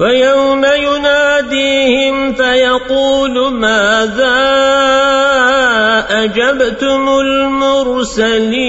ويوم يناديهم فيقول ماذا أجبتم المرسلين؟